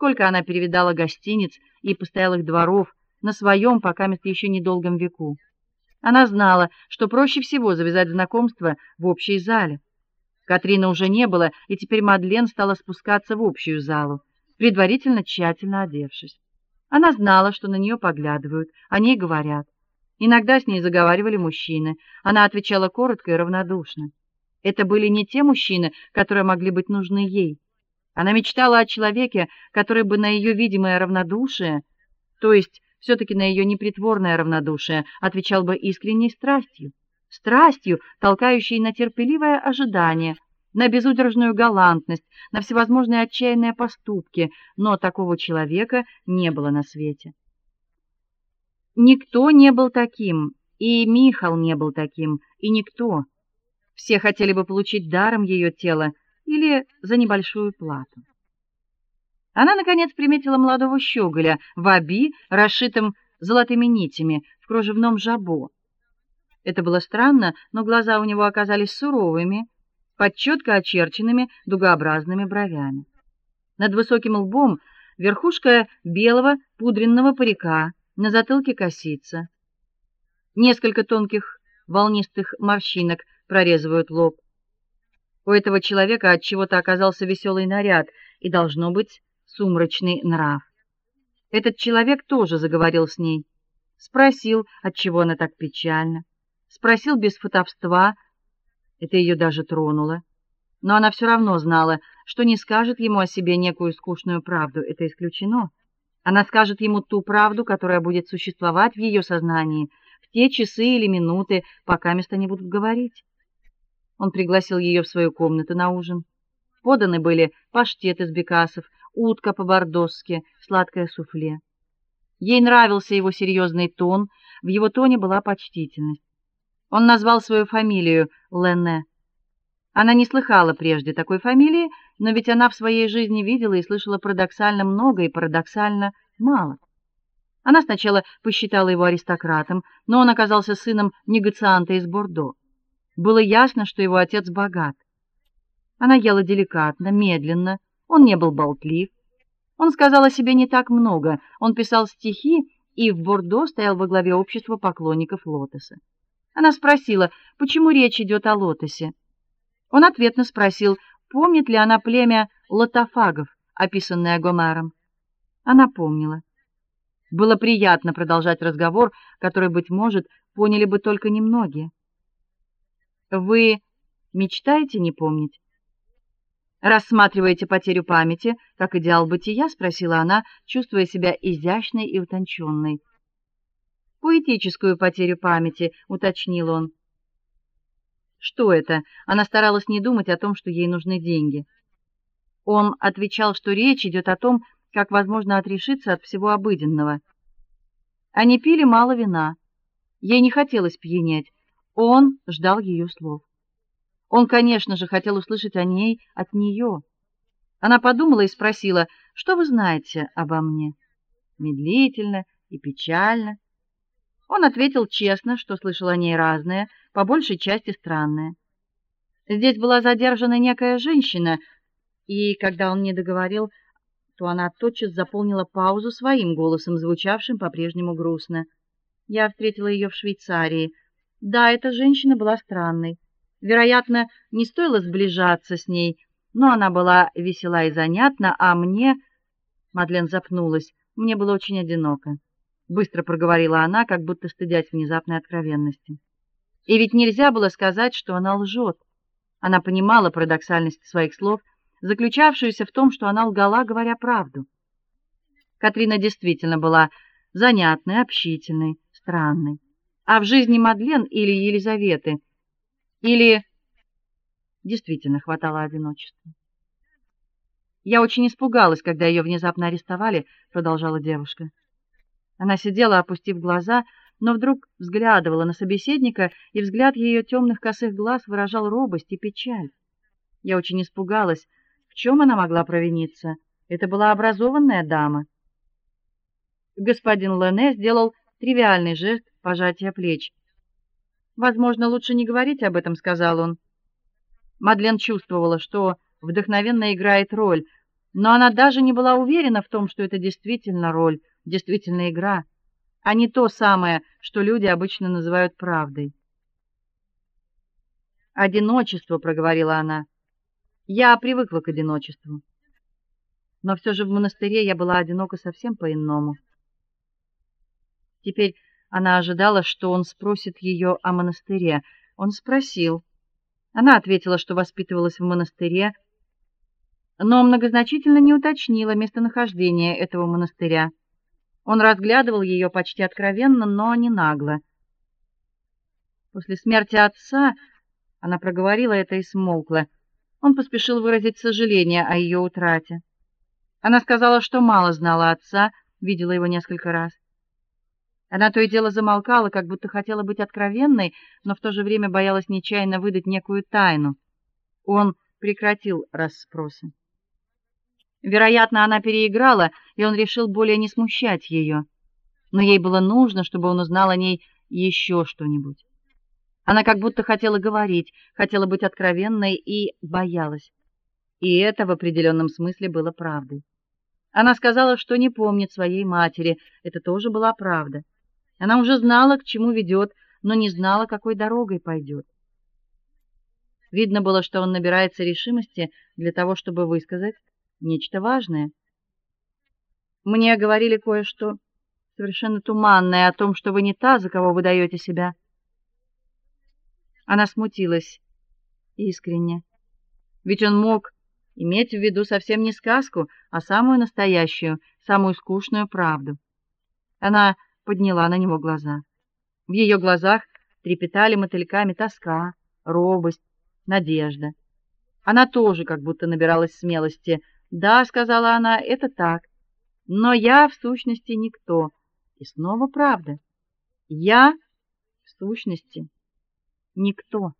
сколько она перевидала гостиниц и постоялых дворов на своем пока еще недолгом веку. Она знала, что проще всего завязать знакомство в общей зале. Катрина уже не было, и теперь Мадлен стала спускаться в общую залу, предварительно тщательно одевшись. Она знала, что на нее поглядывают, о ней говорят. Иногда с ней заговаривали мужчины. Она отвечала коротко и равнодушно. Это были не те мужчины, которые могли быть нужны ей. Она мечтала о человеке, который бы на ее видимое равнодушие, то есть все таки на ее непритворное равнодушие, отвечал бы искренней страстью, страстью, толкающей на терпеливое ожидание, на безудержную галантность, на всевозможные отчаянные поступки, но такого человека не было на свете. Никто не был таким, и Михал не был таким, и никто. Все хотели бы получить даром ее тело или за небольшую плату. Она наконец приметила молодого щеголя в аби, расшитом золотыми нитями, в кружевном жабо. Это было странно, но глаза у него оказались суровыми, под четко очерченными дугообразными бровями. Над высоким лбом верхушка белого пудренного парика, на затылке косица. Несколько тонких волнистых морщинок прорезывают лоб. У этого человека от чего-то оказался веселый наряд и должно быть сумрачный нрав. Этот человек тоже заговорил с ней, спросил, от чего она так печальна, спросил без фотовства. Это ее даже тронуло. Но она все равно знала, что не скажет ему о себе некую скучную правду, это исключено. Она скажет ему ту правду, которая будет существовать в ее сознании в те часы или минуты, пока места не будут говорить. Он пригласил ее в свою комнату на ужин. Поданы были паштет из бекасов, утка по-бордосски, сладкое суфле. Ей нравился его серьезный тон, в его тоне была почтительность. Он назвал свою фамилию Ленне. Она не слыхала прежде такой фамилии, но ведь она в своей жизни видела и слышала парадоксально много и парадоксально мало. Она сначала посчитала его аристократом, но он оказался сыном негацианта из Бордо. Было ясно, что его отец богат. Она ела деликатно, медленно, он не был болтлив. Он сказал о себе не так много. Он писал стихи и в Бордо стоял во главе общества поклонников лотоса. Она спросила, почему речь идет о лотосе. Он ответно спросил, помнит ли она племя лотофагов, описанное Гомером. Она помнила. Было приятно продолжать разговор, который быть может поняли бы только немногие. Вы мечтаете не помнить? Рассматриваете потерю памяти как идеал бытия, спросила она, чувствуя себя изящной и утонченной. Поэтическую потерю памяти, уточнил он. Что это? Она старалась не думать о том, что ей нужны деньги. Он отвечал, что речь идет о том, как возможно отрешиться от всего обыденного. Они пили мало вина. Ей не хотелось пьянеть. Он ждал ее слов. Он, конечно же, хотел услышать о ней от нее. Она подумала и спросила: "Что вы знаете обо мне?" Медлительно и печально. Он ответил честно, что слышал о ней разное, по большей части странное. Здесь была задержана некая женщина, и когда он не договорил, то она тотчас заполнила паузу своим голосом, звучавшим по-прежнему грустно. Я встретила ее в Швейцарии. Да, эта женщина была странной. Вероятно, не стоило сближаться с ней, но она была весела и занятна, а мне Мадлен запнулась. Мне было очень одиноко, быстро проговорила она, как будто стыдясь внезапной откровенности. И ведь нельзя было сказать, что она лжет. Она понимала парадоксальность своих слов, заключавшуюся в том, что она лгала, говоря правду. Катрина действительно была занятной, общительной, странной. А в жизни Мадлен или Елизаветы или действительно хватало одиночества. Я очень испугалась, когда ее внезапно арестовали, продолжала девушка. Она сидела, опустив глаза, но вдруг взглядывала на собеседника, и взгляд ее темных косых глаз выражал робость и печаль. Я очень испугалась, в чем она могла провиниться. Это была образованная дама. Господин Лене сделал тривиальный жест пожатия плеч. Возможно, лучше не говорить об этом, сказал он. Мадлен чувствовала, что вдохновенно играет роль. Но она даже не была уверена в том, что это действительно роль, действительно игра, а не то самое, что люди обычно называют правдой. Одиночество, проговорила она. Я привыкла к одиночеству. Но все же в монастыре я была одинока совсем по-иному. Теперь она ожидала, что он спросит ее о монастыре. Он спросил. Она ответила, что воспитывалась в монастыре, но многозначительно не уточнила местонахождение этого монастыря. Он разглядывал ее почти откровенно, но не нагло. После смерти отца она проговорила это и смолкла. Он поспешил выразить сожаление о ее утрате. Она сказала, что мало знала отца, видела его несколько раз. Она то и дело замолкала, как будто хотела быть откровенной, но в то же время боялась нечаянно выдать некую тайну. Он прекратил расспросы. Вероятно, она переиграла, и он решил более не смущать ее. Но ей было нужно, чтобы он узнал о ней еще что-нибудь. Она как будто хотела говорить, хотела быть откровенной и боялась. И это в определенном смысле было правдой. Она сказала, что не помнит своей матери. Это тоже была правда. Она уже знала, к чему ведет, но не знала, какой дорогой пойдет. Видно было, что он набирается решимости для того, чтобы высказать нечто важное. Мне говорили кое-что совершенно туманное о том, что вы не та, за кого вы даете себя. Она смутилась искренне. Ведь он мог иметь в виду совсем не сказку, а самую настоящую, самую скучную правду. Она подняла на него глаза. В ее глазах трепетали мотыльками тоска, робость, надежда. Она тоже как будто набиралась смелости. "Да", сказала она, "это так. Но я в сущности никто". И снова правда. Я в сущности никто.